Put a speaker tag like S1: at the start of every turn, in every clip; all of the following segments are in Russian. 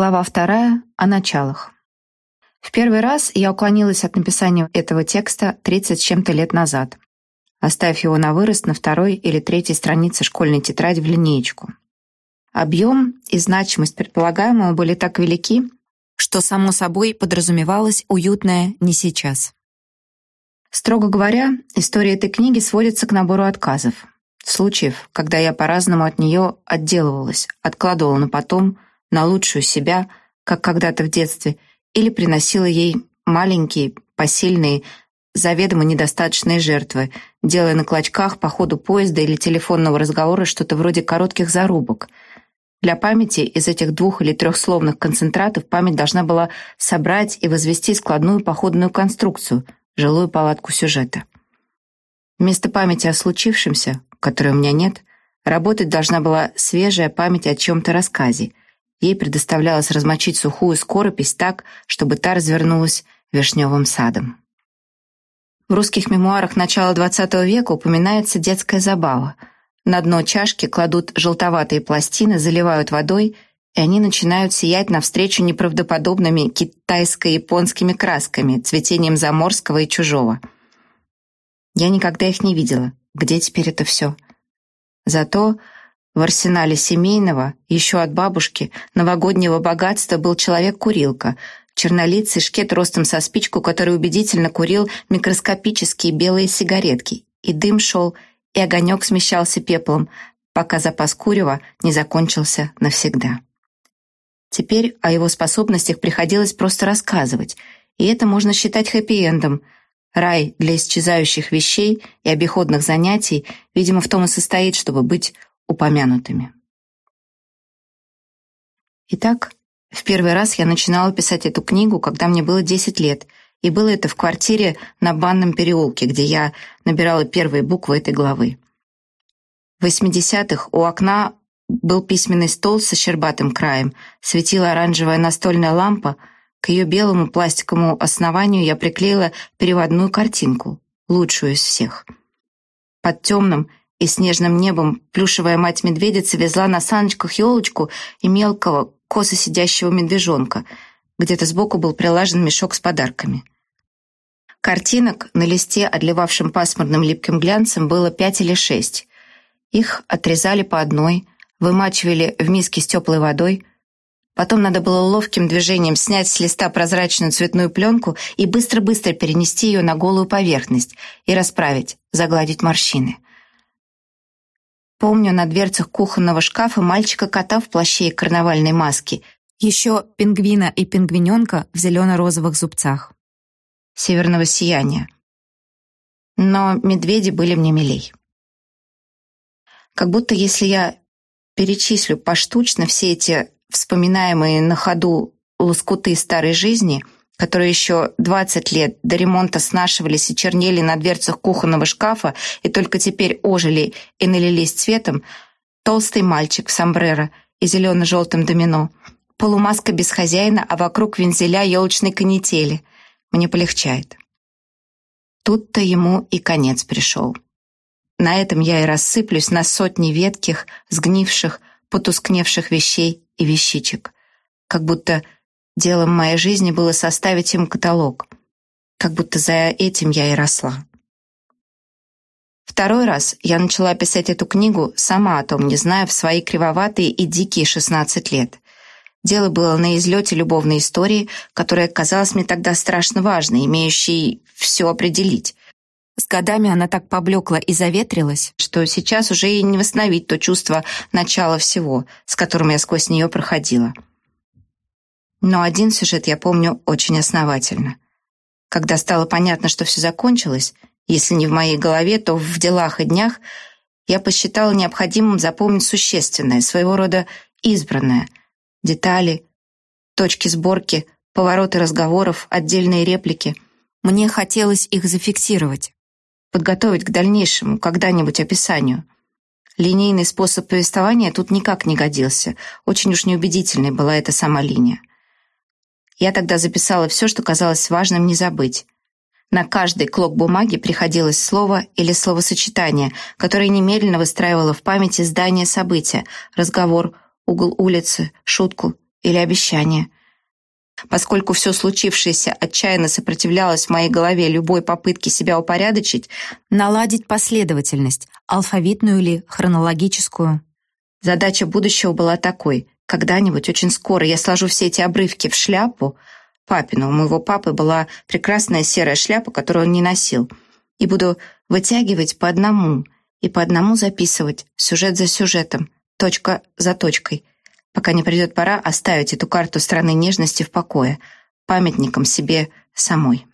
S1: Глава вторая о началах. В первый раз я уклонилась от написания этого текста 30 с чем-то лет назад, оставив его на вырост на второй или третьей странице школьной тетради в линеечку. Объем и значимость предполагаемого были так велики, что, само собой, подразумевалось уютное «не сейчас». Строго говоря, история этой книги сводится к набору отказов, случаев, когда я по-разному от нее отделывалась, откладывала на потом – на лучшую себя, как когда-то в детстве, или приносила ей маленькие, посильные, заведомо недостаточные жертвы, делая на клочках по ходу поезда или телефонного разговора что-то вроде коротких зарубок. Для памяти из этих двух или трехсловных концентратов память должна была собрать и возвести складную походную конструкцию, жилую палатку сюжета. Вместо памяти о случившемся, которой у меня нет, работать должна была свежая память о чем-то рассказе, Ей предоставлялось размочить сухую скоропись так, чтобы та развернулась вишневым садом. В русских мемуарах начала XX века упоминается детская забава. На дно чашки кладут желтоватые пластины, заливают водой, и они начинают сиять навстречу неправдоподобными китайско-японскими красками, цветением заморского и чужого. Я никогда их не видела. Где теперь это все? Зато в арсенале семейного, еще от бабушки, новогоднего богатства был человек-курилка, чернолицый шкет ростом со спичку, который убедительно курил микроскопические белые сигаретки. И дым шел, и огонек смещался пеплом, пока запас курева не закончился навсегда. Теперь о его способностях приходилось просто рассказывать, и это можно считать хэппи-эндом. Рай для исчезающих вещей и обиходных занятий, видимо, в том и состоит, чтобы быть упомянутыми. Итак, в первый раз я начинала писать эту книгу, когда мне было 10 лет, и было это в квартире на Банном переулке, где я набирала первые буквы этой главы. В 80-х у окна был письменный стол со щербатым краем, светила оранжевая настольная лампа, к ее белому пластиковому основанию я приклеила переводную картинку, лучшую из всех. Под темным, и снежным небом плюшевая мать-медведица везла на саночках елочку и мелкого, косо сидящего медвежонка. Где-то сбоку был прилажен мешок с подарками. Картинок на листе, отливавшем пасмурным липким глянцем, было пять или шесть. Их отрезали по одной, вымачивали в миске с теплой водой. Потом надо было ловким движением снять с листа прозрачную цветную пленку и быстро-быстро перенести ее на голую поверхность и расправить, загладить морщины. Помню на дверцах кухонного шкафа мальчика-кота в плаще и карнавальной маске, еще пингвина и пингвиненка в зелено-розовых зубцах. Северного сияния. Но медведи были мне милей. Как будто если я перечислю поштучно все эти вспоминаемые на ходу лоскуты старой жизни — которые еще 20 лет до ремонта снашивались и чернели на дверцах кухонного шкафа и только теперь ожили и налились цветом, толстый мальчик в сомбреро и зелено-желтым домино, полумаска без хозяина, а вокруг вензеля елочной канители. Мне полегчает. Тут-то ему и конец пришел. На этом я и рассыплюсь на сотни ветких, сгнивших, потускневших вещей и вещичек. Как будто Делом моей жизни было составить им каталог. Как будто за этим я и росла. Второй раз я начала писать эту книгу, сама о том не зная, в свои кривоватые и дикие 16 лет. Дело было на излете любовной истории, которая казалась мне тогда страшно важной, имеющей все определить. С годами она так поблекла и заветрилась, что сейчас уже и не восстановить то чувство начала всего, с которым я сквозь нее проходила. Но один сюжет я помню очень основательно. Когда стало понятно, что все закончилось, если не в моей голове, то в делах и днях, я посчитала необходимым запомнить существенное, своего рода избранное. Детали, точки сборки, повороты разговоров, отдельные реплики. Мне хотелось их зафиксировать, подготовить к дальнейшему, когда-нибудь описанию. Линейный способ повествования тут никак не годился, очень уж неубедительной была эта сама линия. Я тогда записала все, что казалось важным не забыть. На каждый клок бумаги приходилось слово или словосочетание, которое немедленно выстраивало в памяти здание события, разговор, угол улицы, шутку или обещание. Поскольку все случившееся отчаянно сопротивлялось в моей голове любой попытке себя упорядочить, наладить последовательность, алфавитную или хронологическую. Задача будущего была такой. Когда-нибудь, очень скоро, я сложу все эти обрывки в шляпу. Папину, у моего папы была прекрасная серая шляпа, которую он не носил. И буду вытягивать по одному и по одному записывать, сюжет за сюжетом, точка за точкой, пока не придет пора оставить эту карту страны нежности в покое, памятником себе самой.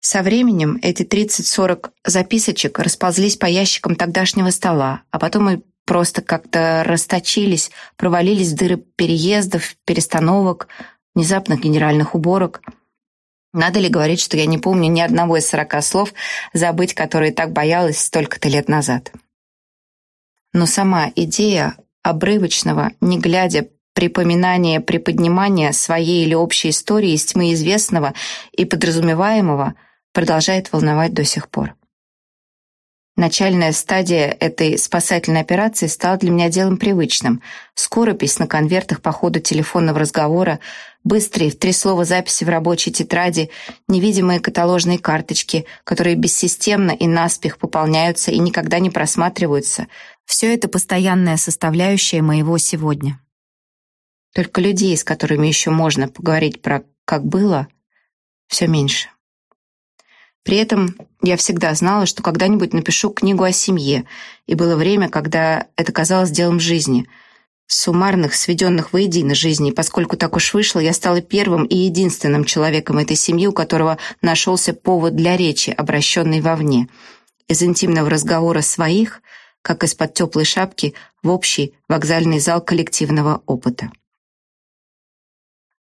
S1: Со временем эти 30-40 записочек расползлись по ящикам тогдашнего стола, а потом и просто как-то расточились, провалились в дыры переездов, перестановок, внезапных генеральных уборок. Надо ли говорить, что я не помню ни одного из сорока слов, забыть которые так боялась столько-то лет назад. Но сама идея обрывочного, не глядя, припоминания, приподнимания своей или общей истории из тьмы известного и подразумеваемого продолжает волновать до сих пор. Начальная стадия этой спасательной операции стала для меня делом привычным. Скоропись на конвертах по ходу телефонного разговора, быстрые в три слова записи в рабочей тетради, невидимые каталожные карточки, которые бессистемно и наспех пополняются и никогда не просматриваются. Все это постоянная составляющая моего сегодня. Только людей, с которыми еще можно поговорить про «как было», все меньше. При этом я всегда знала, что когда-нибудь напишу книгу о семье, и было время, когда это казалось делом жизни, суммарных, сведенных воедино жизней, поскольку так уж вышло, я стала первым и единственным человеком этой семьи, у которого нашелся повод для речи, обращенной вовне. Из интимного разговора своих, как из-под теплой шапки, в общий вокзальный зал коллективного опыта.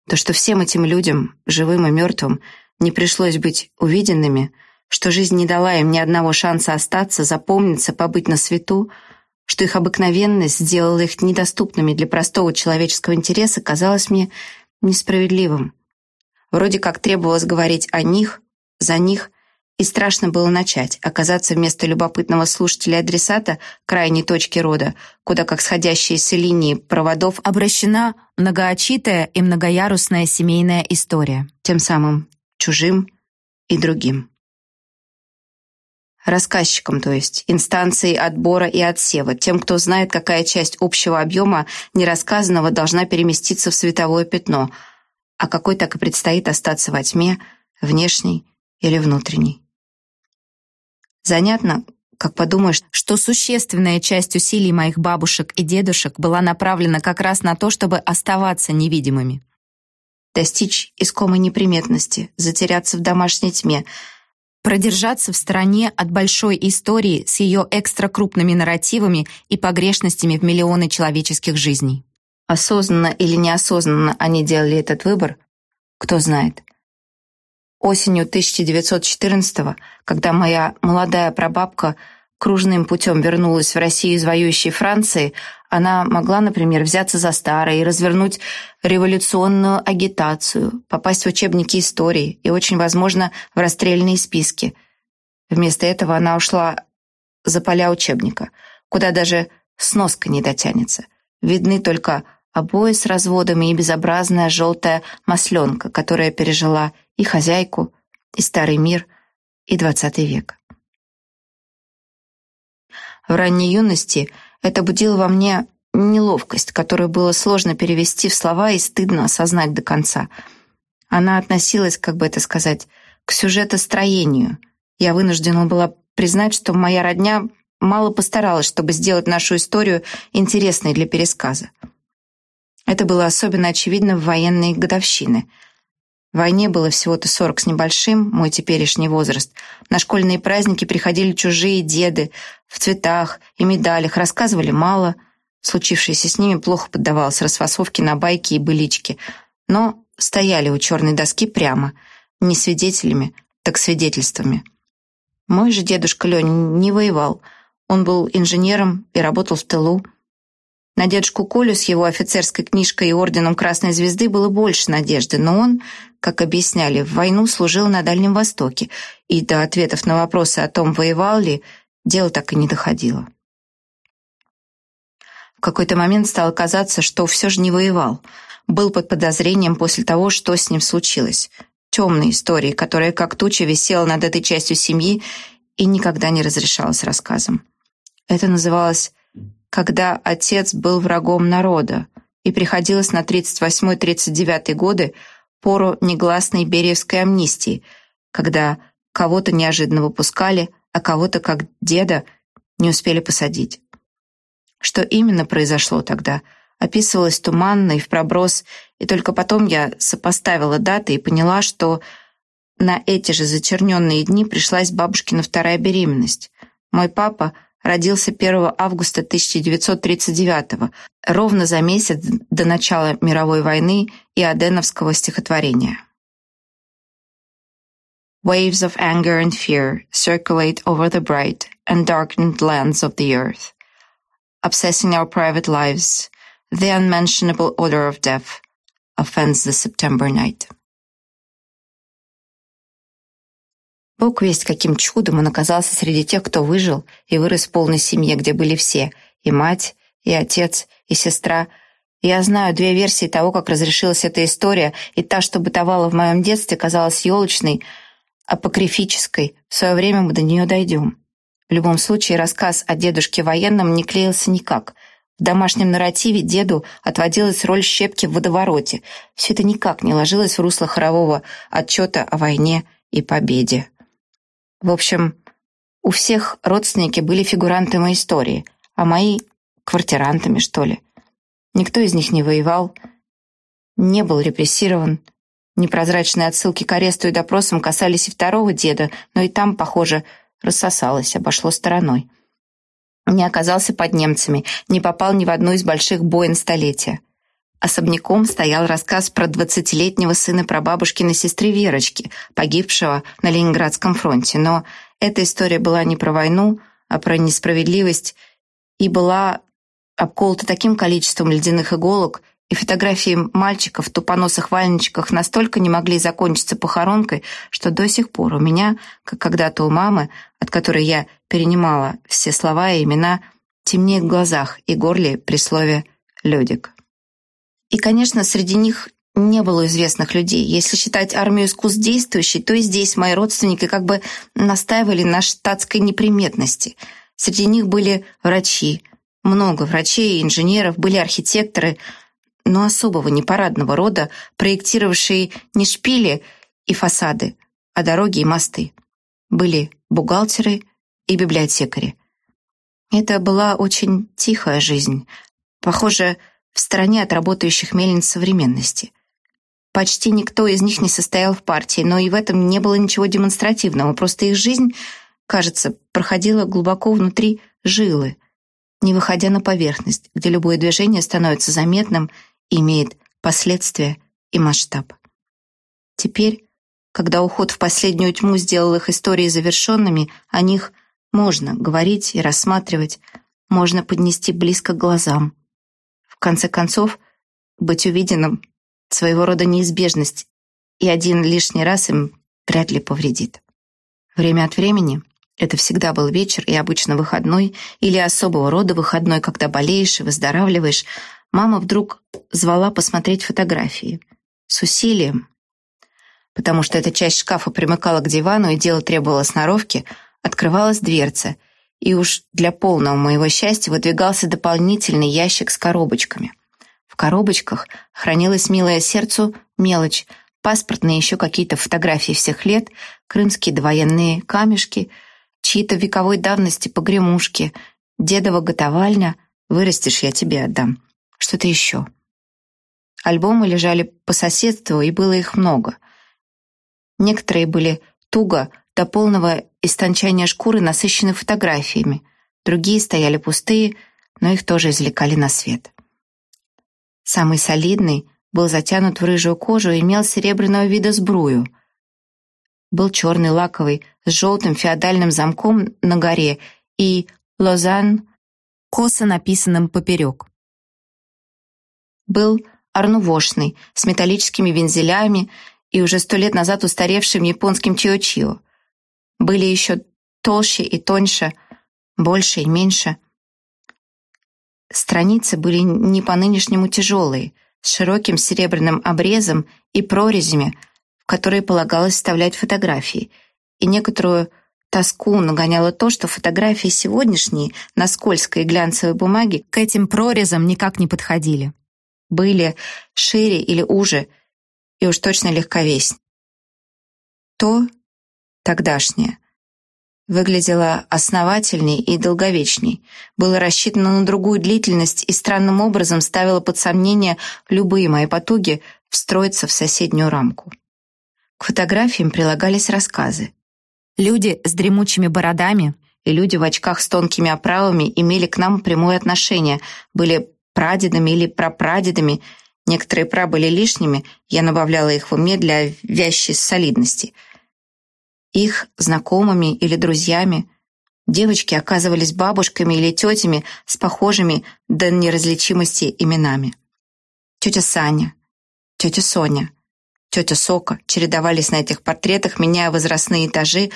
S1: То, что всем этим людям, живым и мертвым, не пришлось быть увиденными, что жизнь не дала им ни одного шанса остаться, запомниться, побыть на свету, что их обыкновенность сделала их недоступными для простого человеческого интереса, казалось мне несправедливым. Вроде как требовалось говорить о них, за них, и страшно было начать, оказаться вместо любопытного слушателя-адресата крайней точки рода, куда, как сходящиеся линии проводов, обращена многоочитая и многоярусная семейная история. Тем самым чужим и другим. Рассказчикам, то есть, инстанции отбора и отсева, тем, кто знает, какая часть общего объема нерассказанного должна переместиться в световое пятно, а какой так и предстоит остаться во тьме, внешней или внутренней. Занятно, как подумаешь, что существенная часть усилий моих бабушек и дедушек была направлена как раз на то, чтобы оставаться невидимыми достичь искомой неприметности, затеряться в домашней тьме, продержаться в стороне от большой истории с ее экстракрупными нарративами и погрешностями в миллионы человеческих жизней. Осознанно или неосознанно они делали этот выбор, кто знает. Осенью 1914 когда моя молодая прабабка кружным путем вернулась в Россию из воюющей Франции, она могла, например, взяться за старое и развернуть революционную агитацию, попасть в учебники истории и, очень возможно, в расстрельные списки. Вместо этого она ушла за поля учебника, куда даже сноска не дотянется. Видны только обои с разводами и безобразная желтая масленка, которая пережила и хозяйку, и старый мир, и двадцатый век. В ранней юности – это будило во мне неловкость, которую было сложно перевести в слова и стыдно осознать до конца. Она относилась, как бы это сказать, к сюжетостроению. Я вынуждена была признать, что моя родня мало постаралась, чтобы сделать нашу историю интересной для пересказа. Это было особенно очевидно в военные годовщины — Войне было всего-то сорок с небольшим, мой теперешний возраст. На школьные праздники приходили чужие деды, в цветах и медалях, рассказывали мало. Случившееся с ними плохо поддавалось расфасовке на байки и былички, но стояли у черной доски прямо, не свидетелями, так свидетельствами. Мой же дедушка Леня не воевал. Он был инженером и работал в тылу. На дедушку Колю с его офицерской книжкой и орденом Красной Звезды было больше надежды, но он, как объясняли, в войну служил на Дальнем Востоке, и до ответов на вопросы о том, воевал ли, дело так и не доходило. В какой-то момент стало казаться, что все же не воевал. был под подозрением после того, что с ним случилось. Темной истории, которая как туча висела над этой частью семьи и никогда не разрешалась рассказом. Это называлось «Когда отец был врагом народа», и приходилось на 38-39 годы пору негласной Бериевской амнистии, когда кого-то неожиданно выпускали, а кого-то, как деда, не успели посадить. Что именно произошло тогда, описывалось туманно и в проброс, и только потом я сопоставила даты и поняла, что на эти же зачерненные дни пришлась бабушкина вторая беременность. Мой папа родился 1 августа 1939 ровно за месяц до начала мировой войны и Аденовского стихотворения. Waves of anger and fear circulate over the bright and darkened lands of the earth, obsessing our private lives. The unmentionable odor of death offends the September night. Бог весть, каким чудом он оказался среди тех, кто выжил и вырос в полной семье, где были все — и мать, и отец, и сестра. Я знаю две версии того, как разрешилась эта история, и та, что бытовала в моем детстве, казалась елочной — апокрифической, в свое время мы до нее дойдем. В любом случае, рассказ о дедушке военном не клеился никак. В домашнем нарративе деду отводилась роль щепки в водовороте. Все это никак не ложилось в русло хорового отчета о войне и победе. В общем, у всех родственники были фигуранты моей истории, а мои — квартирантами, что ли. Никто из них не воевал, не был репрессирован, Непрозрачные отсылки к аресту и допросам касались и второго деда, но и там, похоже, рассосалось, обошло стороной. Не оказался под немцами, не попал ни в одну из больших боин столетия. Особняком стоял рассказ про двадцатилетнего сына прабабушкиной сестры Верочки, погибшего на Ленинградском фронте. Но эта история была не про войну, а про несправедливость и была обколота таким количеством ледяных иголок, и фотографии мальчиков в тупоносых вальничках настолько не могли закончиться похоронкой, что до сих пор у меня, как когда-то у мамы, от которой я перенимала все слова и имена, темнеет в глазах и горле при слове «Людик». И, конечно, среди них не было известных людей. Если считать армию искусств действующей, то и здесь мои родственники как бы настаивали на штатской неприметности. Среди них были врачи, много врачей и инженеров, были архитекторы – но особого непарадного рода, проектировавшие не шпили и фасады, а дороги и мосты. Были бухгалтеры и библиотекари. Это была очень тихая жизнь, похоже, в стороне от работающих мельниц современности. Почти никто из них не состоял в партии, но и в этом не было ничего демонстративного, просто их жизнь, кажется, проходила глубоко внутри жилы, не выходя на поверхность, где любое движение становится заметным имеет последствия и масштаб. Теперь, когда уход в последнюю тьму сделал их истории завершенными, о них можно говорить и рассматривать, можно поднести близко к глазам. Конце концов, быть увиденным — своего рода неизбежность, и один лишний раз им вряд ли повредит. Время от времени — это всегда был вечер и обычно выходной или особого рода выходной, когда болеешь и выздоравливаешь, мама вдруг звала посмотреть фотографии. С усилием. Потому что эта часть шкафа примыкала к дивану, и дело требовало сноровки, открывалась дверца, и уж для полного моего счастья выдвигался дополнительный ящик с коробочками. В коробочках хранилась милая сердцу мелочь, паспортные еще какие-то фотографии всех лет, крымские довоенные камешки, чьи-то вековой давности погремушки, дедова готовальня, вырастешь, я тебе отдам что-то еще. Альбомы лежали по соседству, и было их много. Некоторые были туго, до полного истончания шкуры насыщены фотографиями, другие стояли пустые, но их тоже извлекали на свет. Самый солидный был затянут в рыжую кожу и имел серебряного вида сбрую. Был черный лаковый с желтым феодальным замком на горе и «Лозан» косо написанным поперек был арнувошный, с металлическими вензелями и уже сто лет назад устаревшим японским чио-чио. Были еще толще и тоньше, больше и меньше. Страницы были не по-нынешнему тяжелые, с широким серебряным обрезом и прорезями, в которые полагалось вставлять фотографии, и некоторую тоску нагоняло то, что фотографии сегодняшние на скользкой глянцевой бумаге к этим прорезам никак не подходили. Были шире или уже, и уж точно легковеснее. То, тогдашнее, выглядело основательней и долговечней, было рассчитано на другую длительность и странным образом ставило под сомнение любые мои потуги встроиться в соседнюю рамку. К фотографиям прилагались рассказы. Люди с дремучими бородами и люди в очках с тонкими оправами имели к нам прямое отношение, были прадедами или прапрадедами, некоторые пра были лишними, я набавляла их в уме для вящей солидности — их знакомыми или друзьями. Девочки оказывались бабушками или тетями с похожими до неразличимости именами. Тетя Саня, тетя Соня, тетя Сока чередовались на этих портретах, меняя возрастные этажи,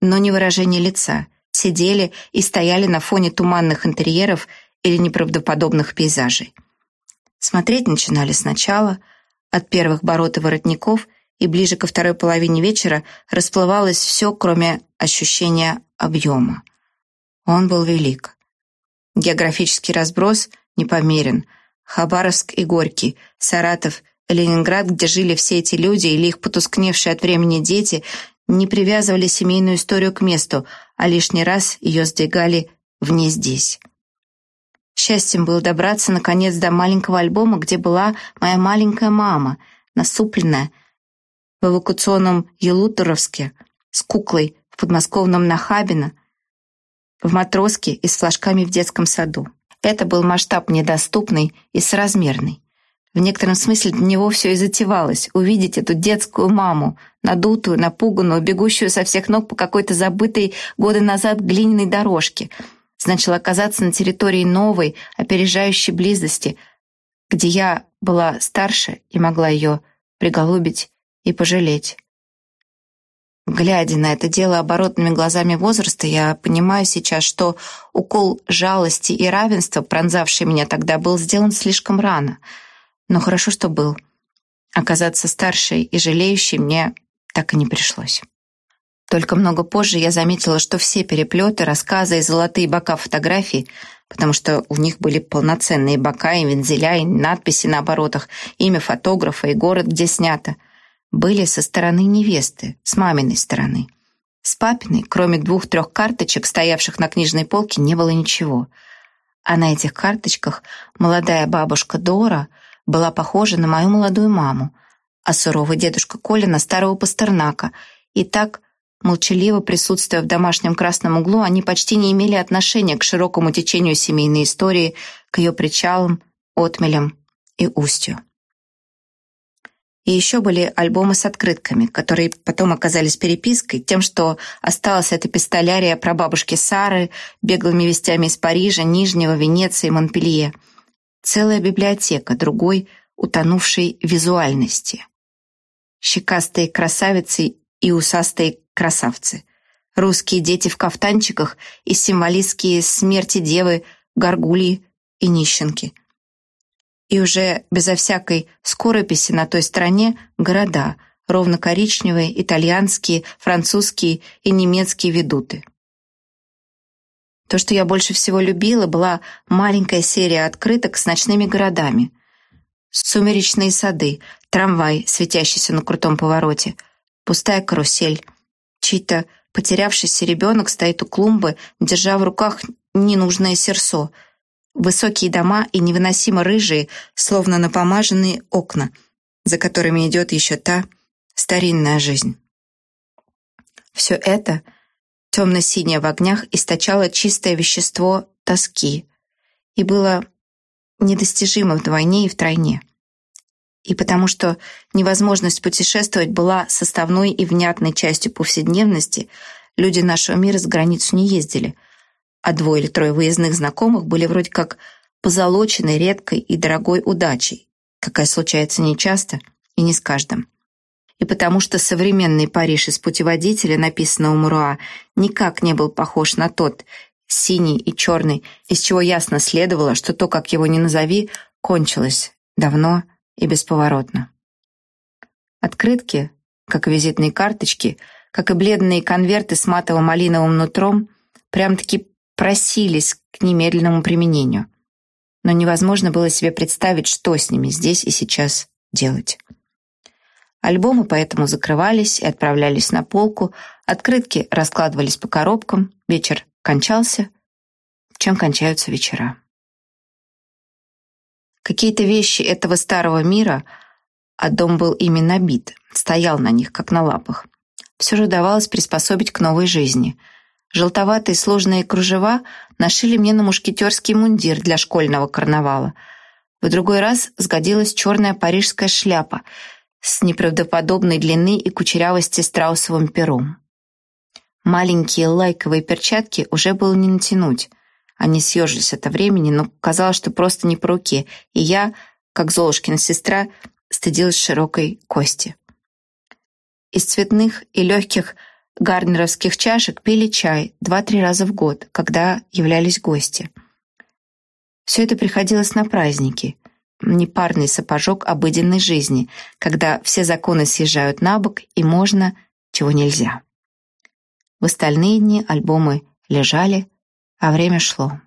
S1: но не выражение лица, сидели и стояли на фоне туманных интерьеров или неправдоподобных пейзажей. Смотреть начинали сначала, от первых бород и воротников и ближе ко второй половине вечера расплывалось все, кроме ощущения объема. Он был велик. Географический разброс непомерен. Хабаровск и Горький, Саратов, Ленинград, где жили все эти люди или их потускневшие от времени дети, не привязывали семейную историю к месту, а лишний раз ее сдвигали вне здесь. Счастьем было добраться, наконец, до маленького альбома, где была моя маленькая мама, насупленная, в эвакуационном Елуторовске с куклой в подмосковном Нахабино, в матроске и с флажками в детском саду. Это был масштаб недоступный и соразмерный. В некотором смысле для него все и затевалось. Увидеть эту детскую маму, надутую, напуганную, бегущую со всех ног по какой-то забытой годы назад глиняной дорожке, значило оказаться на территории новой, опережающей близости, где я была старше и могла ее приголубить и пожалеть. Глядя на это дело оборотными глазами возраста, я понимаю сейчас, что укол жалости и равенства, пронзавший меня тогда, был сделан слишком рано. Но хорошо, что был. Оказаться старшей и жалеющей мне так и не пришлось. Только много позже я заметила, что все переплеты, рассказы и золотые бока фотографий, потому что у них были полноценные бока и вензеля, и надписи на оборотах, имя фотографа и город, где снято — были со стороны невесты, с маминой стороны. С папиной, кроме двух-трех карточек, стоявших на книжной полке, не было ничего. А на этих карточках молодая бабушка Дора была похожа на мою молодую маму, а суровый дедушка Коля на старого Пастернака. И так, молчаливо присутствуя в домашнем красном углу, они почти не имели отношения к широкому течению семейной истории, к ее причалам, отмелям и устью. И еще были альбомы с открытками, которые потом оказались перепиской, тем, что осталась эта пистолярия про бабушки Сары, беглыми вестями из Парижа, Нижнего, Венеции, Монпелье. Целая библиотека другой, утонувшей визуальности. Щекастые красавицы и усастые красавцы. Русские дети в кафтанчиках и символистские смерти девы, горгульи и нищенки – и уже безо всякой скорописи на той стороне города, ровно коричневые, итальянские, французские и немецкие ведуты. То, что я больше всего любила, была маленькая серия открыток с ночными городами. Сумеречные сады, трамвай, светящийся на крутом повороте, пустая карусель. Чей-то потерявшийся ребенок стоит у клумбы, держа в руках ненужное серсо — Высокие дома и невыносимо рыжие, словно напомаженные окна, за которыми идет еще та старинная жизнь. Все это, темно-синее в огнях, источало чистое вещество тоски и было недостижимо вдвойне и втройне. И потому что невозможность путешествовать была составной и внятной частью повседневности, люди нашего мира с границу не ездили – а двое или трое выездных знакомых были вроде как позолоченной, редкой и дорогой удачей, какая случается нечасто и не с каждым. И потому что современный Париж из путеводителя, написанного Муруа, никак не был похож на тот, синий и черный, из чего ясно следовало, что то, как его ни назови, кончилось давно и бесповоротно. Открытки, как визитные карточки, как и бледные конверты с матово-малиновым нутром, прям-таки просились к немедленному применению. Но невозможно было себе представить, что с ними здесь и сейчас делать. Альбомы поэтому закрывались и отправлялись на полку, открытки раскладывались по коробкам, вечер кончался, чем кончаются вечера. Какие-то вещи этого старого мира, а дом был ими набит, стоял на них, как на лапах, все же удавалось приспособить к новой жизни. Желтоватые сложные кружева нашили мне на мушкетерский мундир для школьного карнавала. В другой раз сгодилась черная парижская шляпа с неправдоподобной длины и кучерявости страусовым пером. Маленькие лайковые перчатки уже было не натянуть. Они съежились от времени, но казалось, что просто не по руке, и я, как Золушкина сестра, стыдилась широкой кости. Из цветных и легких гарнеровских чашек пили чай два-три раза в год, когда являлись гости. Все это приходилось на праздники, непарный сапожок обыденной жизни, когда все законы съезжают на бок и можно, чего нельзя. В остальные дни альбомы лежали, а время шло.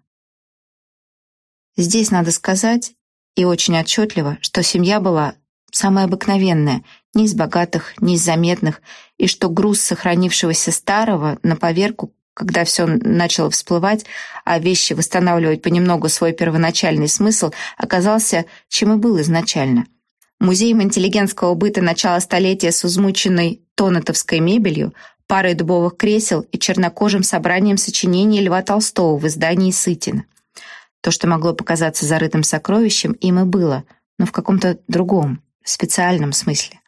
S1: Здесь надо сказать, и очень отчетливо, что семья была самая обыкновенная, ни из богатых, ни из заметных, и что груз сохранившегося старого на поверку, когда все начало всплывать, а вещи восстанавливать понемногу свой первоначальный смысл, оказался, чем и был изначально. Музеем интеллигентского быта начала столетия с измученной тонатовской мебелью, парой дубовых кресел и чернокожим собранием сочинений Льва Толстого в издании Сытина. То, что могло показаться зарытым сокровищем, им и было, но в каком-то другом, специальном смысле.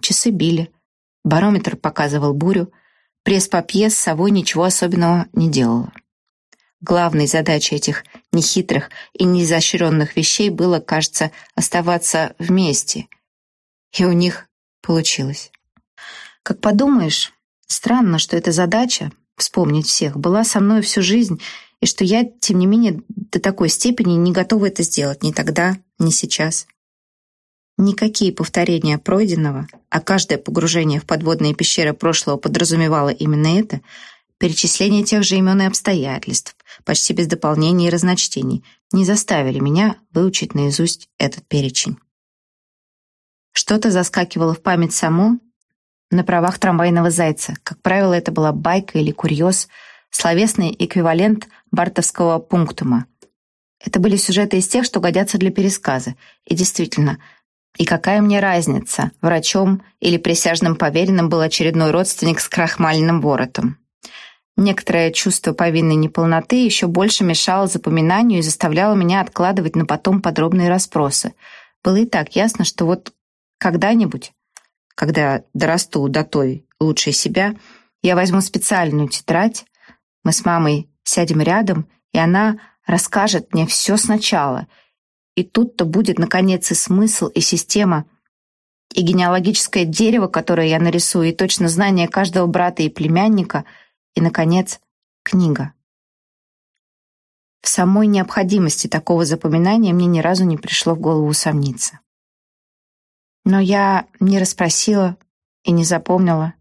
S1: Часы били, барометр показывал бурю, пресс-папье с собой ничего особенного не делала. Главной задачей этих нехитрых и неизощренных вещей было, кажется, оставаться вместе. И у них получилось. Как подумаешь, странно, что эта задача, вспомнить всех, была со мной всю жизнь, и что я, тем не менее, до такой степени не готова это сделать ни тогда, ни сейчас. Никакие повторения пройденного, а каждое погружение в подводные пещеры прошлого подразумевало именно это, перечисление тех же имен и обстоятельств, почти без дополнений и разночтений, не заставили меня выучить наизусть этот перечень. Что-то заскакивало в память само на правах трамвайного зайца. Как правило, это была байка или курьез, словесный эквивалент бартовского пунктума. Это были сюжеты из тех, что годятся для пересказа. И действительно – и какая мне разница, врачом или присяжным поверенным был очередной родственник с крахмальным воротом. Некоторое чувство повинной неполноты еще больше мешало запоминанию и заставляло меня откладывать на потом подробные расспросы. Было и так ясно, что вот когда-нибудь, когда дорасту до той лучшей себя, я возьму специальную тетрадь, мы с мамой сядем рядом, и она расскажет мне все сначала — и тут-то будет, наконец, и смысл, и система, и генеалогическое дерево, которое я нарисую, и точно знание каждого брата и племянника, и, наконец, книга. В самой необходимости такого запоминания мне ни разу не пришло в голову усомниться. Но я не расспросила и не запомнила.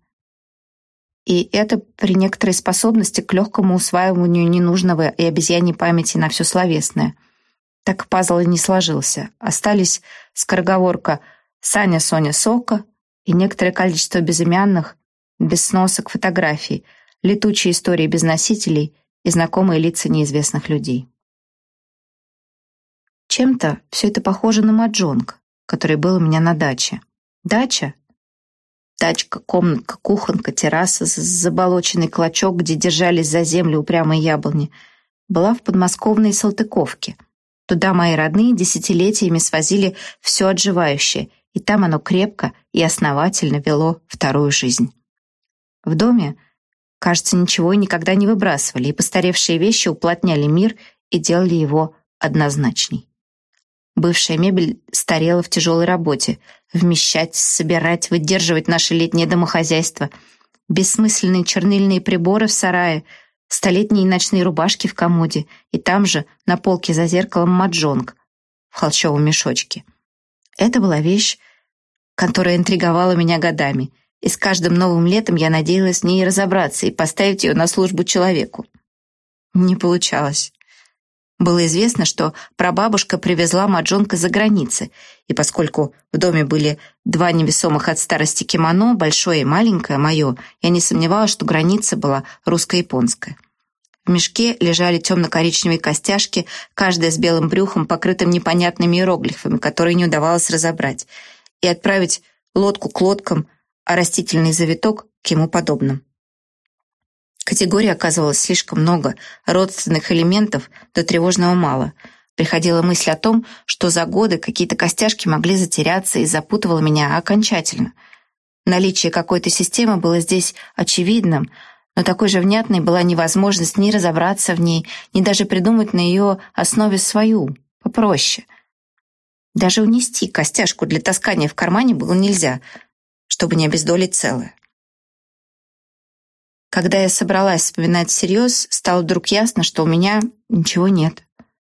S1: И это при некоторой способности к легкому усваиванию ненужного и обезьяньей памяти на все словесное — так пазл и не сложился. Остались скороговорка «Саня, Соня, Сока» и некоторое количество безымянных, без сносок фотографий, летучие истории без носителей и знакомые лица неизвестных людей. Чем-то все это похоже на маджонг, который был у меня на даче. Дача Тачка, комнатка, кухонка, терраса, заболоченный клочок, где держались за землю упрямые яблони, была в подмосковной Салтыковке — Туда мои родные десятилетиями свозили все отживающее, и там оно крепко и основательно вело вторую жизнь. В доме, кажется, ничего и никогда не выбрасывали, и постаревшие вещи уплотняли мир и делали его однозначней. Бывшая мебель старела в тяжелой работе. Вмещать, собирать, выдерживать наше летнее домохозяйство. Бессмысленные чернильные приборы в сарае — столетние ночные рубашки в комоде и там же, на полке за зеркалом, маджонг в холщовом мешочке. Это была вещь, которая интриговала меня годами, и с каждым новым летом я надеялась в ней разобраться и поставить ее на службу человеку. Не получалось. Было известно, что прабабушка привезла маджонка за границы, и поскольку в доме были два невесомых от старости кимоно, большое и маленькое, мое, я не сомневалась, что граница была русско-японская. В мешке лежали темно-коричневые костяшки, каждая с белым брюхом, покрытым непонятными иероглифами, которые не удавалось разобрать, и отправить лодку к лодкам, а растительный завиток к ему подобным. Категорий оказывалось слишком много, родственных элементов до тревожного мало. Приходила мысль о том, что за годы какие-то костяшки могли затеряться и запутывало меня окончательно. Наличие какой-то системы было здесь очевидным, но такой же внятной была невозможность ни разобраться в ней, ни даже придумать на ее основе свою, попроще. Даже унести костяшку для таскания в кармане было нельзя, чтобы не обездолить целое. Когда я собралась вспоминать всерьез, стало вдруг ясно, что у меня ничего нет.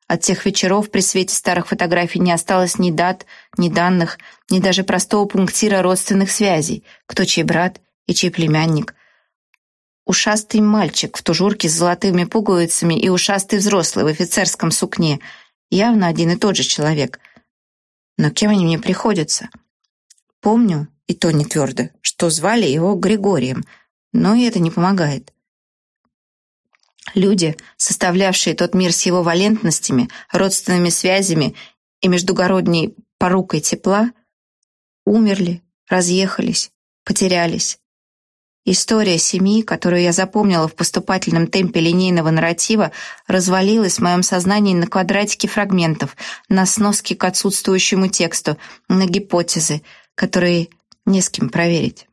S1: От тех вечеров при свете старых фотографий не осталось ни дат, ни данных, ни даже простого пунктира родственных связей, кто чей брат и чей племянник. Ушастый мальчик в тужурке с золотыми пуговицами и ушастый взрослый в офицерском сукне. Явно один и тот же человек. Но кем они мне приходятся? Помню, и то не твердо, что звали его Григорием — но и это не помогает. Люди, составлявшие тот мир с его валентностями, родственными связями и междугородней порукой тепла, умерли, разъехались, потерялись. История семьи, которую я запомнила в поступательном темпе линейного нарратива, развалилась в моем сознании на квадратики фрагментов, на сноски к отсутствующему тексту, на гипотезы, которые не с кем проверить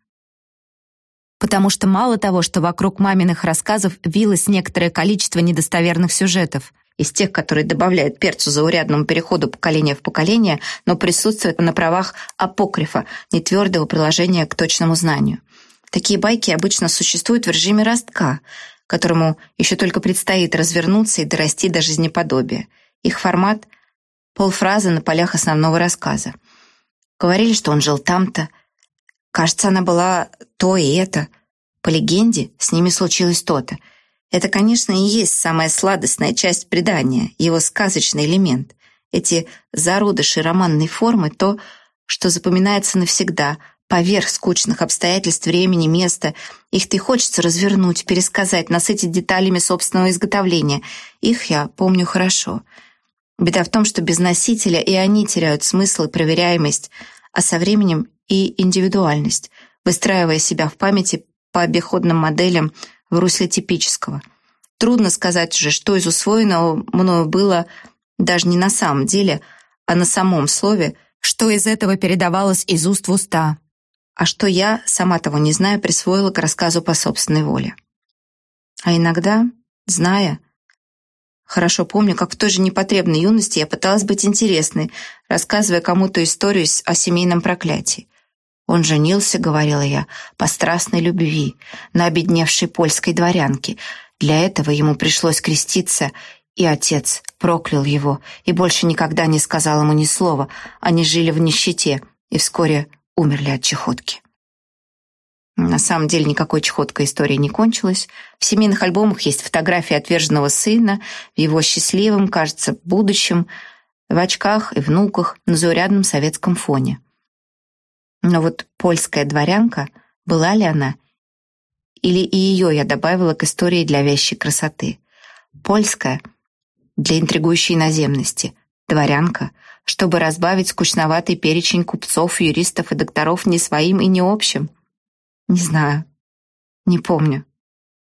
S1: потому что мало того, что вокруг маминых рассказов вилось некоторое количество недостоверных сюжетов, из тех, которые добавляют перцу заурядному переходу поколения в поколение, но присутствуют на правах апокрифа, нетвердого приложения к точному знанию. Такие байки обычно существуют в режиме ростка, которому еще только предстоит развернуться и дорасти до жизнеподобия. Их формат — полфразы на полях основного рассказа. Говорили, что он жил там-то, Кажется, она была то и это. По легенде, с ними случилось то-то. Это, конечно, и есть самая сладостная часть предания, его сказочный элемент. Эти зародыши романной формы, то, что запоминается навсегда, поверх скучных обстоятельств времени, места. Их-то и хочется развернуть, пересказать, насытить деталями собственного изготовления. Их я помню хорошо. Беда в том, что без носителя и они теряют смысл и проверяемость, а со временем и индивидуальность, выстраивая себя в памяти по обиходным моделям в русле типического. Трудно сказать же, что из усвоенного мною было даже не на самом деле, а на самом слове, что из этого передавалось из уст в уста, а что я, сама того не зная, присвоила к рассказу по собственной воле. А иногда, зная, Хорошо помню, как в той же непотребной юности я пыталась быть интересной, рассказывая кому-то историю о семейном проклятии. Он женился, говорила я, по страстной любви на обедневшей польской дворянке. Для этого ему пришлось креститься, и отец проклял его и больше никогда не сказал ему ни слова. Они жили в нищете и вскоре умерли от чехотки. На самом деле никакой чехоткой история не кончилась. В семейных альбомах есть фотографии отверженного сына в его счастливом, кажется, будущем, в очках и внуках на заурядном советском фоне. Но вот польская дворянка, была ли она? Или и ее я добавила к истории для вещей красоты? Польская — для интригующей наземности, дворянка — чтобы разбавить скучноватый перечень купцов, юристов и докторов не своим и не общим. Не знаю, не помню.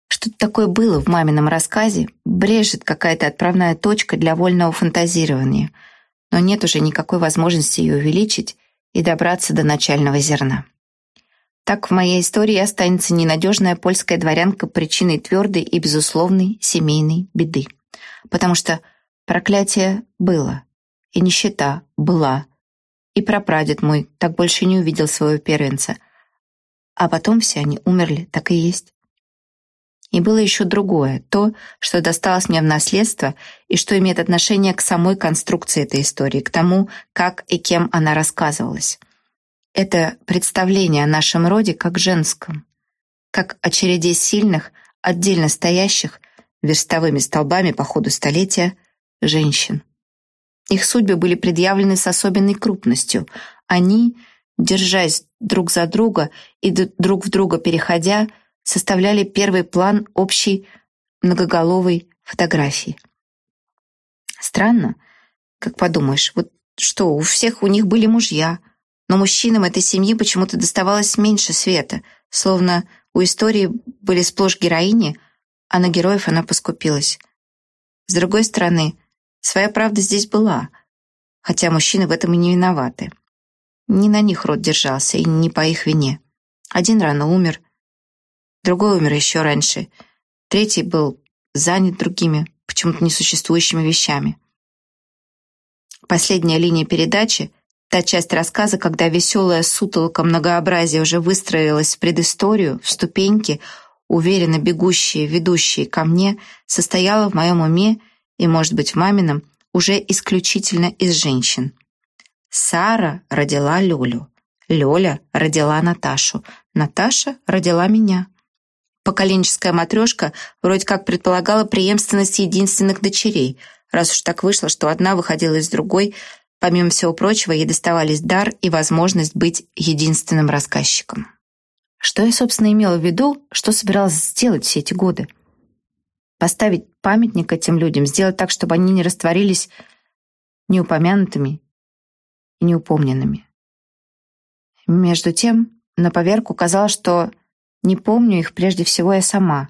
S1: Что-то такое было в мамином рассказе, брежет какая-то отправная точка для вольного фантазирования, но нет уже никакой возможности ее увеличить, и добраться до начального зерна. Так в моей истории останется ненадежная польская дворянка причиной твердой и безусловной семейной беды. Потому что проклятие было, и нищета была, и прапрадед мой так больше не увидел своего первенца, а потом все они умерли, так и есть. И было еще другое, то, что досталось мне в наследство и что имеет отношение к самой конструкции этой истории, к тому, как и кем она рассказывалась. Это представление о нашем роде как женском, как о череде сильных, отдельно стоящих, верстовыми столбами по ходу столетия, женщин. Их судьбы были предъявлены с особенной крупностью. Они, держась друг за друга и друг в друга переходя, составляли первый план общей многоголовой фотографии. Странно, как подумаешь, вот что, у всех у них были мужья – но мужчинам этой семьи почему-то доставалось меньше света, словно у истории были сплошь героини, а на героев она поскупилась. С другой стороны, своя правда здесь была, хотя мужчины в этом и не виноваты. Не на них род держался, и не по их вине. Один рано умер, другой умер еще раньше, третий был занят другими, почему-то несуществующими вещами. Последняя линия передачи — Та часть рассказа, когда веселая сутолка многообразия уже выстроилась в предысторию, в ступеньки, уверенно бегущие, ведущие ко мне, состояла в моем уме и, может быть, в мамином, уже исключительно из женщин. Сара родила Лёлю. Лёля родила Наташу. Наташа родила меня. Поколенческая матрешка вроде как предполагала преемственность единственных дочерей, раз уж так вышло, что одна выходила из другой – Помимо всего прочего, ей доставались дар и возможность быть единственным рассказчиком. Что я, собственно, имела в виду, что собиралась сделать все эти годы? Поставить памятник этим людям, сделать так, чтобы они не растворились неупомянутыми и неупомненными. Между тем, на поверку казалось, что не помню их прежде всего я сама.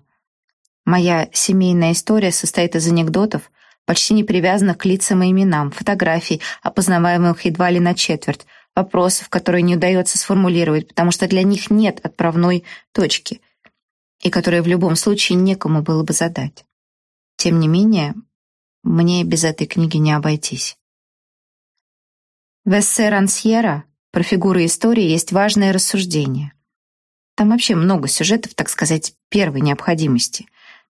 S1: Моя семейная история состоит из анекдотов, почти не привязанных к лицам и именам, фотографий, опознаваемых едва ли на четверть, вопросов, которые не удается сформулировать, потому что для них нет отправной точки, и которые в любом случае некому было бы задать. Тем не менее, мне без этой книги не обойтись. В эссе Рансьера про фигуры истории есть важное рассуждение. Там вообще много сюжетов, так сказать, первой необходимости.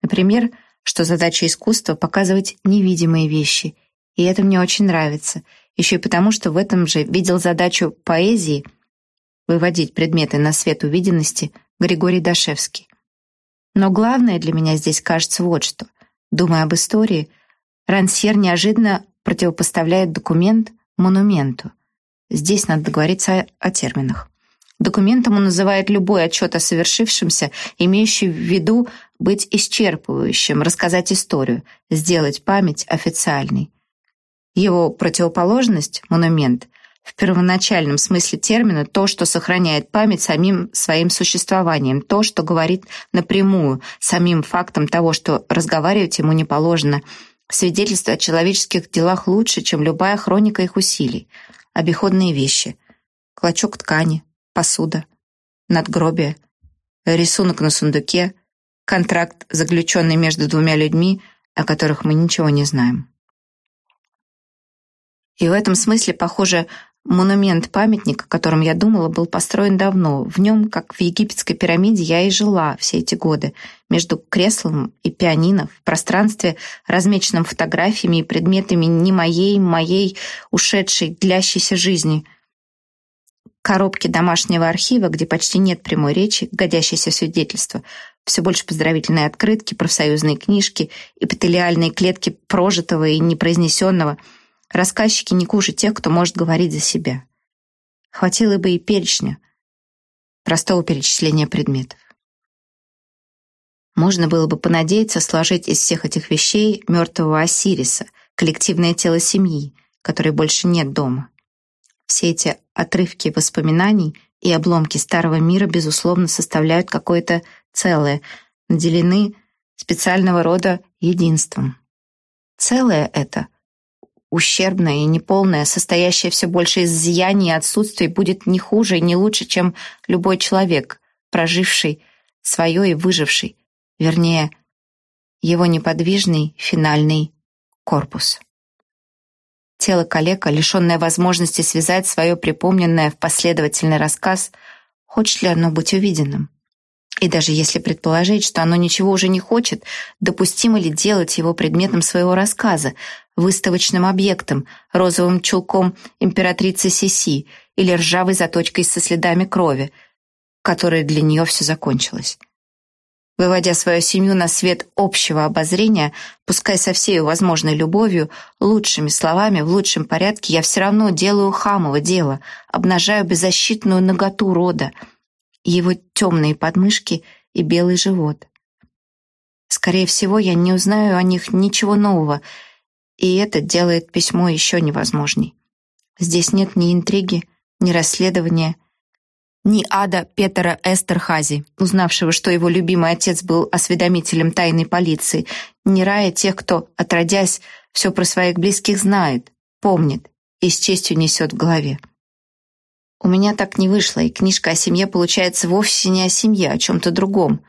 S1: Например, что задача искусства — показывать невидимые вещи, и это мне очень нравится, еще и потому, что в этом же видел задачу поэзии выводить предметы на свет увиденности Григорий Дашевский. Но главное для меня здесь кажется вот что. Думая об истории, Рансьер неожиданно противопоставляет документ монументу. Здесь надо договориться о, о терминах. Документом он называет любой отчет о совершившемся, имеющий в виду быть исчерпывающим, рассказать историю, сделать память официальной. Его противоположность, монумент, в первоначальном смысле термина то, что сохраняет память самим своим существованием, то, что говорит напрямую, самим фактом того, что разговаривать ему не положено, свидетельство о человеческих делах лучше, чем любая хроника их усилий, обиходные вещи, клочок ткани, посуда, надгробие, рисунок на сундуке, контракт, заключенный между двумя людьми, о которых мы ничего не знаем. И в этом смысле, похоже, монумент памятник, о котором я думала, был построен давно. В нем, как в египетской пирамиде, я и жила все эти годы, между креслом и пианино, в пространстве, размеченном фотографиями и предметами не моей, моей, ушедшей, длящейся жизни — коробки домашнего архива, где почти нет прямой речи, годящейся в свидетельство, все больше поздравительные открытки, профсоюзные книжки, эпителиальные клетки прожитого и непроизнесенного. Рассказчики не хуже тех, кто может говорить за себя. Хватило бы и перечня, простого перечисления предметов. Можно было бы понадеяться сложить из всех этих вещей мертвого Осириса, коллективное тело семьи, которой больше нет дома. Все эти отрывки воспоминаний и обломки старого мира, безусловно, составляют какое-то целое, наделены специального рода единством. Целое это, ущербное и неполное, состоящее все больше из зияний и отсутствий, будет не хуже и не лучше, чем любой человек, проживший свое и выживший, вернее, его неподвижный финальный корпус. Тело калека, лишенное возможности связать свое припомненное в последовательный рассказ, хочет ли оно быть увиденным? И даже если предположить, что оно ничего уже не хочет, допустимо ли делать его предметом своего рассказа, выставочным объектом, розовым чулком императрицы Сиси или ржавой заточкой со следами крови, которой для нее все закончилось? Выводя свою семью на свет общего обозрения, пускай со всей возможной любовью, лучшими словами, в лучшем порядке, я все равно делаю хамово дело, обнажаю беззащитную наготу рода, его темные подмышки и белый живот. Скорее всего, я не узнаю о них ничего нового, и это делает письмо еще невозможней. Здесь нет ни интриги, ни расследования, ни ада Петера Эстерхази, узнавшего, что его любимый отец был осведомителем тайной полиции, ни рая тех, кто, отродясь, все про своих близких знает, помнит и с честью несет в голове. У меня так не вышло, и книжка о семье получается вовсе не о семье, а о чем-то другом.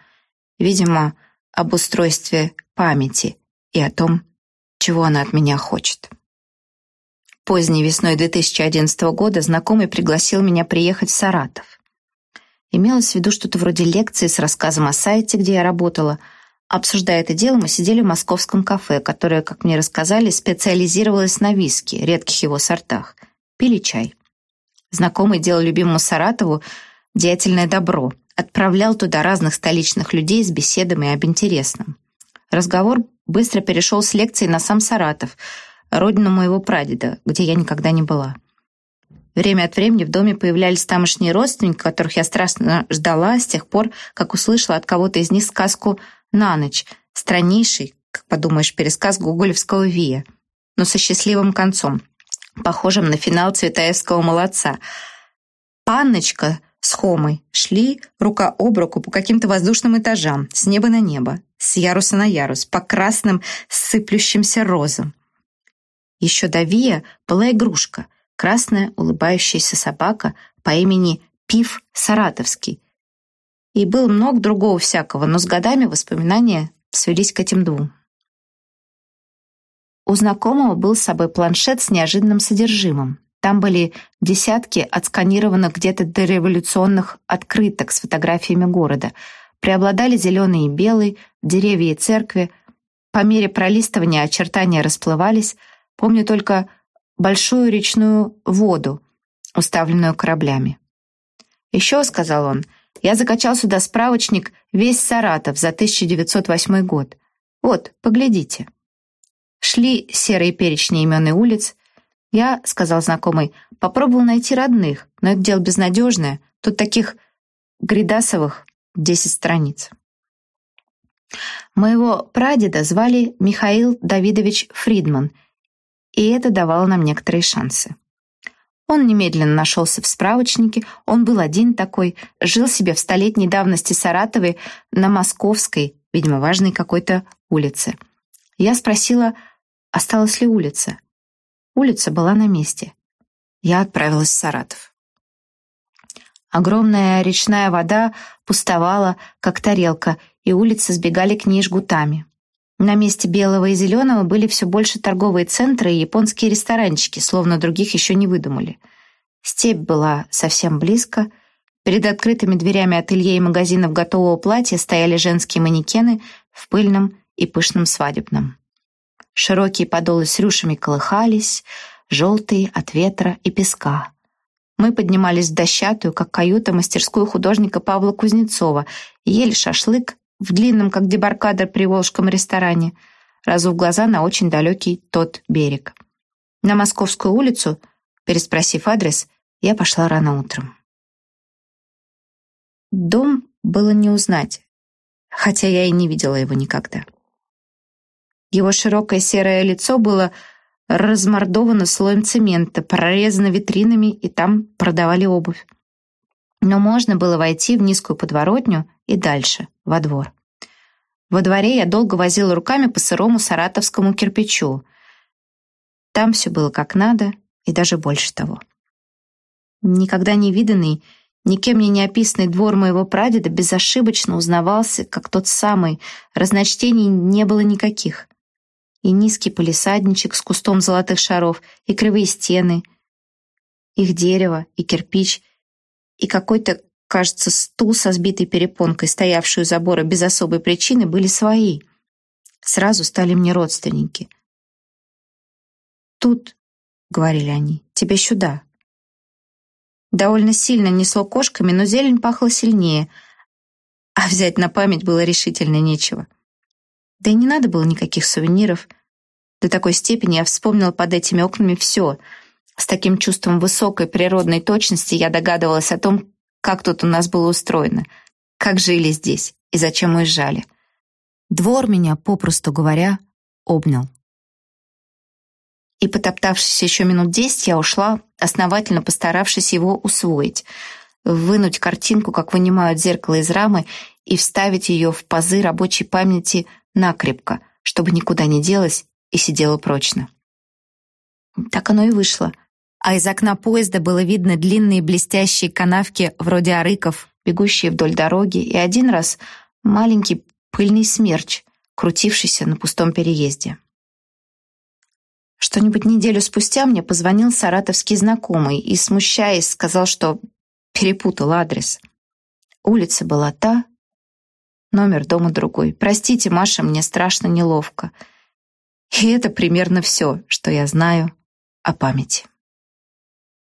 S1: Видимо, об устройстве памяти и о том, чего она от меня хочет. Поздней весной 2011 года знакомый пригласил меня приехать в Саратов. Имелось в виду что-то вроде лекции с рассказом о сайте, где я работала. Обсуждая это дело, мы сидели в московском кафе, которое, как мне рассказали, специализировалось на виске, редких его сортах. Пили чай. Знакомый делал любимому Саратову деятельное добро, отправлял туда разных столичных людей с беседами об интересном. Разговор быстро перешел с лекции на сам Саратов, родину моего прадеда, где я никогда не была. Время от времени в доме появлялись тамошние родственники, которых я страстно ждала с тех пор, как услышала от кого-то из них сказку «На ночь», страннейший, как подумаешь, пересказ гоголевского Вия, но со счастливым концом, похожим на финал Цветаевского «Молодца». Панночка с Хомой шли рука об руку по каким-то воздушным этажам, с неба на небо, с яруса на ярус, по красным сыплющимся розам. Еще до Вия была игрушка — красная улыбающаяся собака по имени Пив Саратовский. И было много другого всякого, но с годами воспоминания свелись к этим двум. У знакомого был с собой планшет с неожиданным содержимым. Там были десятки отсканированных где-то дореволюционных открыток с фотографиями города. Преобладали зеленый и белый, деревья и церкви. По мере пролистывания очертания расплывались. Помню только большую речную воду, уставленную кораблями. «Еще», — сказал он, — «я закачал сюда справочник «Весь Саратов» за 1908 год. Вот, поглядите». Шли серые перечни имен и улиц. Я, — сказал знакомый, — попробовал найти родных, но это дело безнадежное. Тут таких гридасовых десять страниц. Моего прадеда звали Михаил Давидович Фридман — и это давало нам некоторые шансы. Он немедленно нашелся в справочнике, он был один такой, жил себе в столетней давности Саратовой на Московской, видимо, важной какой-то улице. Я спросила, осталась ли улица. Улица была на месте. Я отправилась в Саратов. Огромная речная вода пустовала, как тарелка, и улицы сбегали к ней жгутами. На месте белого и зеленого были все больше торговые центры и японские ресторанчики, словно других еще не выдумали. Степь была совсем близко. Перед открытыми дверями ателье и магазинов готового платья стояли женские манекены в пыльном и пышном свадебном. Широкие подолы с рюшами колыхались, желтые от ветра и песка. Мы поднимались в дощатую, как каюта, мастерскую художника Павла Кузнецова, ели шашлык в длинном, как дебаркадер при Волжском ресторане, разув глаза на очень далекий тот берег. На Московскую улицу, переспросив адрес, я пошла рано утром. Дом было не узнать, хотя я и не видела его никогда. Его широкое серое лицо было размордовано слоем цемента, прорезано витринами, и там продавали обувь. Но можно было войти в низкую подворотню и дальше, во двор. Во дворе я долго возила руками по сырому саратовскому кирпичу. Там все было как надо, и даже больше того. Никогда не виданный, никем мне не описанный двор моего прадеда безошибочно узнавался, как тот самый, разночтений не было никаких. И низкий полисадничек с кустом золотых шаров, и кривые стены, их дерево, и кирпич, и какой-то кажется, стул со сбитой перепонкой, стоявший у забора без особой причины, были свои. Сразу стали мне родственники. «Тут», — говорили они, — «тебе сюда». Довольно сильно несло кошками, но зелень пахла сильнее, а взять на память было решительно нечего. Да и не надо было никаких сувениров. До такой степени я вспомнила под этими окнами все. С таким чувством высокой природной точности я догадывалась о том, как тут у нас было устроено, как жили здесь и зачем уезжали. Двор меня, попросту говоря, обнял. И, потоптавшись еще минут десять, я ушла, основательно постаравшись его усвоить, вынуть картинку, как вынимают зеркало из рамы, и вставить ее в пазы рабочей памяти накрепко, чтобы никуда не делась и сидела прочно. Так оно и вышло. А из окна поезда было видно длинные блестящие канавки вроде арыков, бегущие вдоль дороги, и один раз маленький пыльный смерч, крутившийся на пустом переезде. Что-нибудь неделю спустя мне позвонил саратовский знакомый и, смущаясь, сказал, что перепутал адрес. Улица была та, номер дома другой. Простите, Маша, мне страшно неловко. И это примерно все, что я знаю о памяти.